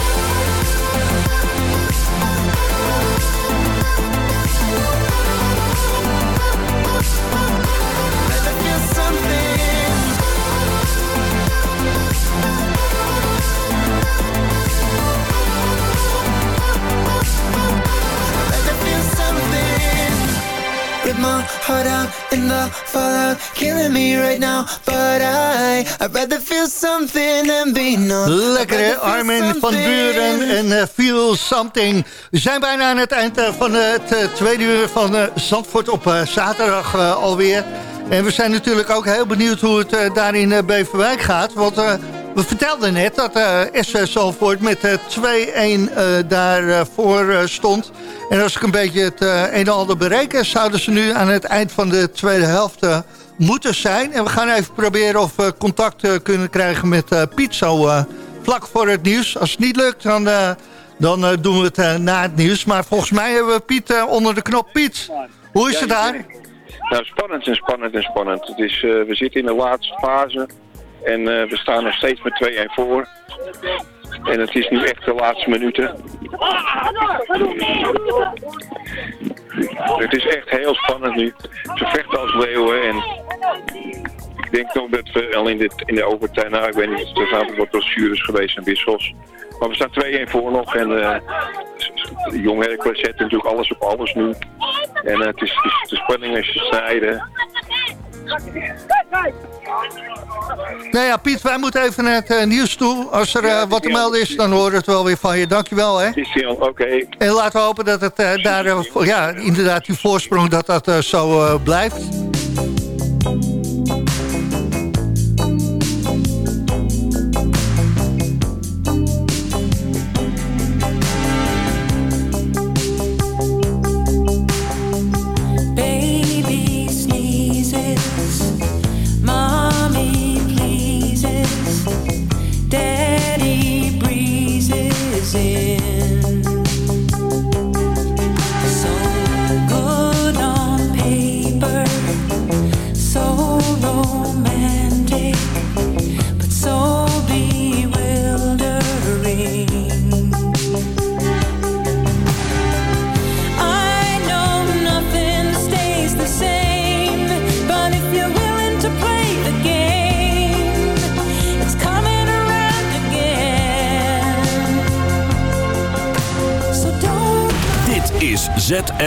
P: My heart out in the fallout, killing me right now. But I, I'd rather feel something than be numb.
H: Lekker Armin van. Buren en eh, Feel Something. We zijn bijna aan het eind eh, van het eh, tweede uur van Zandvoort op zaterdag alweer. En we zijn natuurlijk ook heel benieuwd hoe het daar in Beverwijk gaat. Want we vertelden net dat eh SV Zandvoort met eh, 2-1 eh, daarvoor eh, stond. En als ik een beetje het eh, een en ander bereken... zouden ze nu aan het eind van de tweede helft... eh, moeten zijn. En we gaan even proberen of we contact eh, kunnen krijgen met eh, Piet zo eh, vlak voor het nieuws. Als het niet lukt, dan, eh, dan eh, doen we het eh, na het nieuws. Maar volgens mij hebben we Piet eh, onder de knop. Piet, hoe is het daar?
L: Nou, spannend en spannend en spannend. Het is, eh, we zitten in de laatste fase en eh, we staan nog steeds met 2-1 voor. En het is nu echt de laatste minuten. Het is echt heel spannend nu. Ze vechten als leeuwen en ik denk nog dat we al in, dit, in de overtijd, nou ik weet niet, er zijn wat geweest en wissels. Maar we staan 2-1 voor nog en eh, Jong Hercules zet natuurlijk alles op alles nu. En eh, het, is, het is de spanning is te snijden.
M: Nou ja, Piet, wij moeten even naar het eh, nieuws toe. Als er eh, wat te melden is, dan horen we het wel weer van je. Dankjewel, hè.
L: Oké.
M: En laten we hopen dat het eh, daar, ja, inderdaad, die voorsprong, dat dat zo blijft.